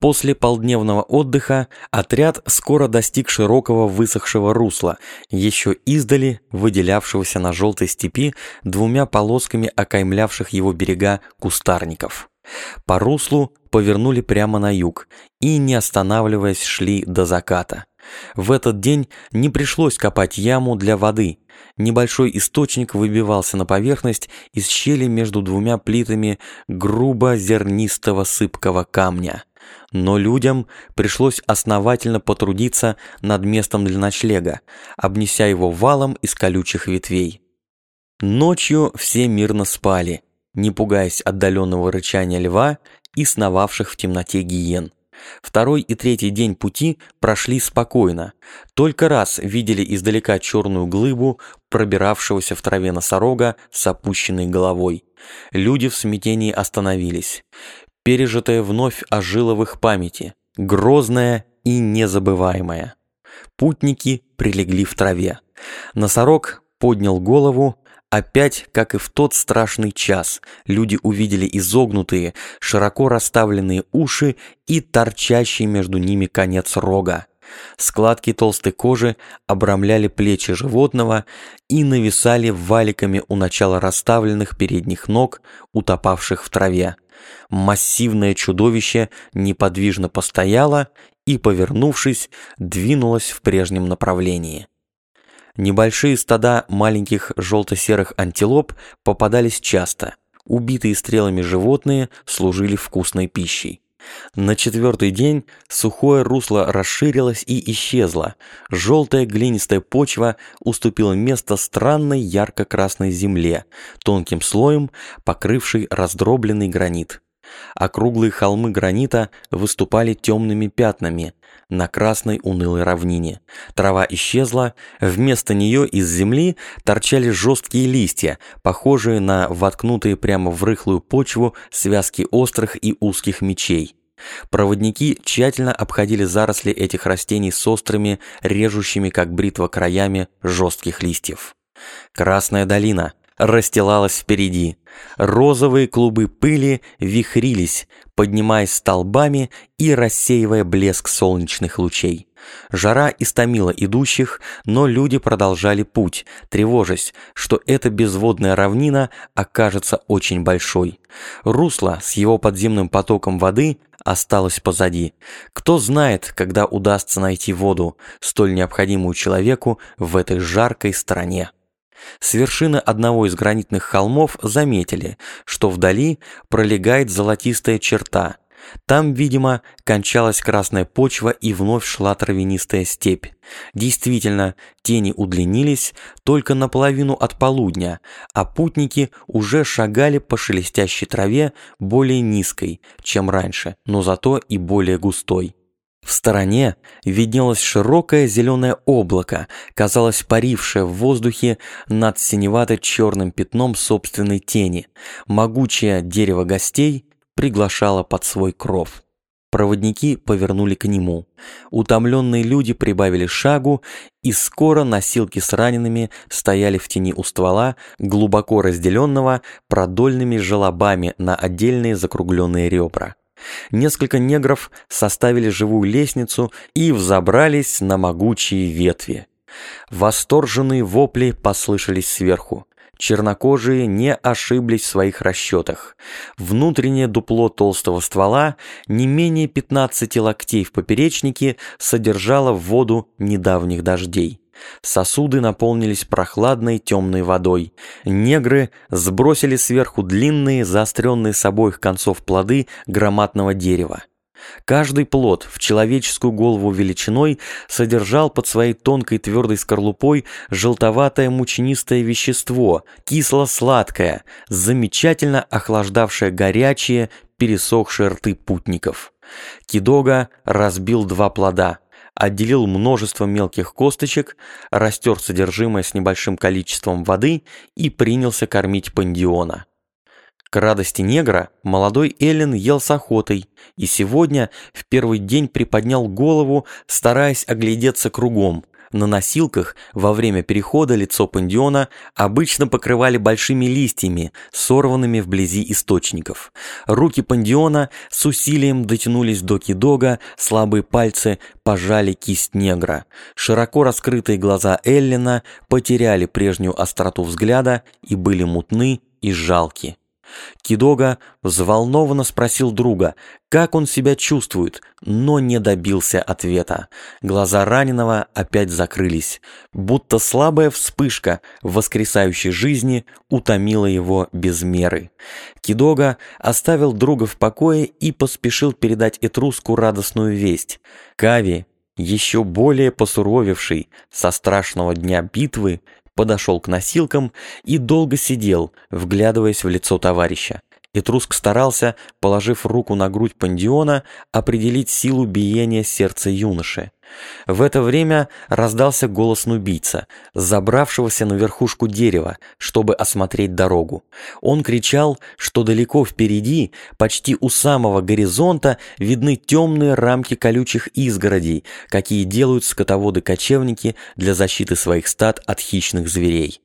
После полдневного отдыха отряд скоро достиг широкого высохшего русла, еще издали выделявшегося на желтой степи двумя полосками окаймлявших его берега кустарников. По руслу повернули прямо на юг и, не останавливаясь, шли до заката. В этот день не пришлось копать яму для воды. Небольшой источник выбивался на поверхность из щели между двумя плитами грубо зернистого сыпкого камня. Но людям пришлось основательно потрудиться над местом для ночлега, обнеся его валом из колючих ветвей. Ночью все мирно спали, не пугаясь отдаленного рычания льва и сновавших в темноте гиен. Второй и третий день пути прошли спокойно. Только раз видели издалека черную глыбу, пробиравшегося в траве носорога с опущенной головой. Люди в смятении остановились пережитое вновь ожило в их памяти, грозное и незабываемое. Путники прилегли в траве. Носорог поднял голову, Опять, как и в тот страшный час, люди увидели изогнутые, широко расставленные уши и торчащий между ними конец рога. Складки толстой кожи обрамляли плечи животного и нависали валиками у начала расставленных передних ног, утопавших в траве. Массивное чудовище неподвижно постояло и, повернувшись, двинулось в прежнем направлении. Небольшие стада маленьких желто-серых антилоп попадались часто. Убитые стрелами животные служили вкусной пищей. На четвертый день сухое русло расширилось и исчезло. Желтая глинистая почва уступила место странной ярко-красной земле, тонким слоем покрывшей раздробленный гранит. Округлые холмы гранита выступали темными пятнами на красной унылой равнине. Трава исчезла, вместо нее из земли торчали жесткие листья, похожие на воткнутые прямо в рыхлую почву связки острых и узких мечей. Проводники тщательно обходили заросли этих растений с острыми, режущими как бритва краями жестких листьев. Красная долина расстилалась впереди. Розовые клубы пыли вихрились, поднимаясь столбами и рассеивая блеск солнечных лучей. Жара истомила идущих, но люди продолжали путь, тревожась, что эта безводная равнина окажется очень большой. Русло с его подземным потоком воды осталось позади. Кто знает, когда удастся найти воду, столь необходимую человеку в этой жаркой стране. С вершины одного из гранитных холмов заметили, что вдали пролегает золотистая черта. Там, видимо, кончалась красная почва и вновь шла травянистая степь. Действительно, тени удлинились только наполовину от полудня, а путники уже шагали по шелестящей траве более низкой, чем раньше, но зато и более густой. В стороне виднелось широкое зеленое облако, казалось парившее в воздухе над синевато-черным пятном собственной тени. Могучее дерево гостей приглашало под свой кров. Проводники повернули к нему. Утомленные люди прибавили шагу, и скоро носилки с ранеными стояли в тени у ствола, глубоко разделенного продольными желобами на отдельные закругленные ребра. Несколько негров составили живую лестницу и взобрались на могучие ветви. Восторженные вопли послышались сверху. Чернокожие не ошиблись в своих расчетах. Внутреннее дупло толстого ствола, не менее 15 локтей в поперечнике, содержало воду недавних дождей. Сосуды наполнились прохладной темной водой. Негры сбросили сверху длинные, заостренные с обоих концов плоды громадного дерева. Каждый плод в человеческую голову величиной содержал под своей тонкой твердой скорлупой желтоватое мучнистое вещество, кисло-сладкое, замечательно охлаждавшее горячие, пересохшие рты путников. Кидога разбил два плода – отделил множество мелких косточек, растер содержимое с небольшим количеством воды и принялся кормить пандиона. К радости негра молодой Эллен ел с охотой и сегодня в первый день приподнял голову, стараясь оглядеться кругом, На носилках во время перехода лицо пандиона обычно покрывали большими листьями, сорванными вблизи источников. Руки пандиона с усилием дотянулись до кидога, слабые пальцы пожали кисть негра. Широко раскрытые глаза Эллина потеряли прежнюю остроту взгляда и были мутны и жалки. Кидога взволнованно спросил друга, как он себя чувствует, но не добился ответа. Глаза раненого опять закрылись, будто слабая вспышка воскресающей жизни утомила его без меры. Кидога оставил друга в покое и поспешил передать Этруску радостную весть. Кави, еще более посуровевший со страшного дня битвы, подошел к носилкам и долго сидел, вглядываясь в лицо товарища. Этруск старался, положив руку на грудь пандиона, определить силу биения сердца юноши. В это время раздался голос нубийца, забравшегося на верхушку дерева, чтобы осмотреть дорогу. Он кричал, что далеко впереди, почти у самого горизонта, видны темные рамки колючих изгородей, какие делают скотоводы-кочевники для защиты своих стад от хищных зверей.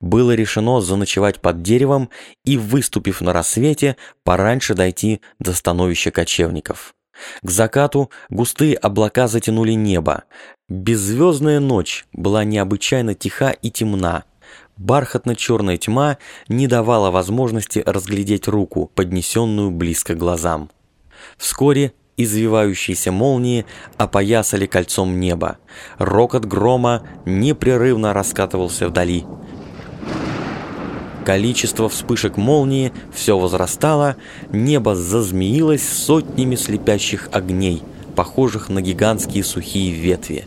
Было решено заночевать под деревом и, выступив на рассвете, пораньше дойти до становища кочевников. К закату густые облака затянули небо. Беззвездная ночь была необычайно тиха и темна. Бархатно-черная тьма не давала возможности разглядеть руку, поднесенную близко глазам. Вскоре извивающиеся молнии опоясали кольцом небо. Рокот грома непрерывно раскатывался вдали. Количество вспышек молнии все возрастало, небо зазмеилось сотнями слепящих огней, похожих на гигантские сухие ветви.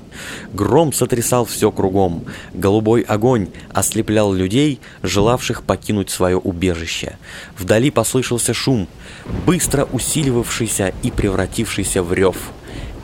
Гром сотрясал все кругом, голубой огонь ослеплял людей, желавших покинуть свое убежище. Вдали послышался шум, быстро усиливавшийся и превратившийся в рев.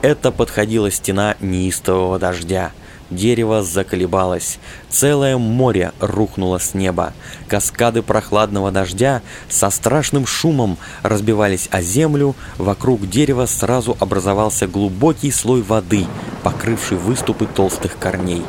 Это подходила стена неистового дождя — Дерево заколебалось, целое море рухнуло с неба. Каскады прохладного дождя со страшным шумом разбивались о землю, вокруг дерева сразу образовался глубокий слой воды, покрывший выступы толстых корней.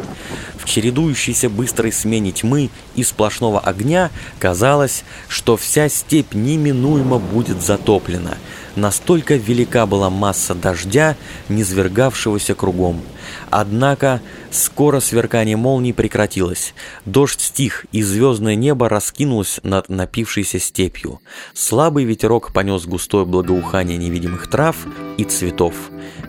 Чередующейся быстрой смене тьмы и сплошного огня казалось, что вся степь неминуемо будет затоплена. Настолько велика была масса дождя, низвергавшегося кругом. Однако скоро сверкание молний прекратилось. Дождь стих, и звездное небо раскинулось над напившейся степью. Слабый ветерок понес густое благоухание невидимых трав и цветов.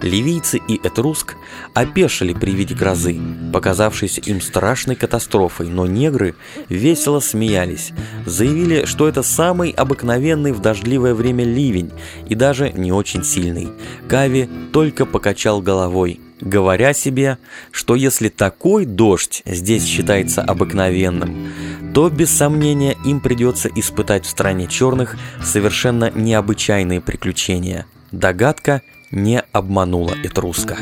Ливийцы и Этруск опешили при виде грозы, показавшейся им страшной катастрофой, но негры весело смеялись, заявили, что это самый обыкновенный в дождливое время ливень и даже не очень сильный. Кави только покачал головой, говоря себе, что если такой дождь здесь считается обыкновенным, то без сомнения им придется испытать в стране черных совершенно необычайные приключения. Догадка не обманула Этруска.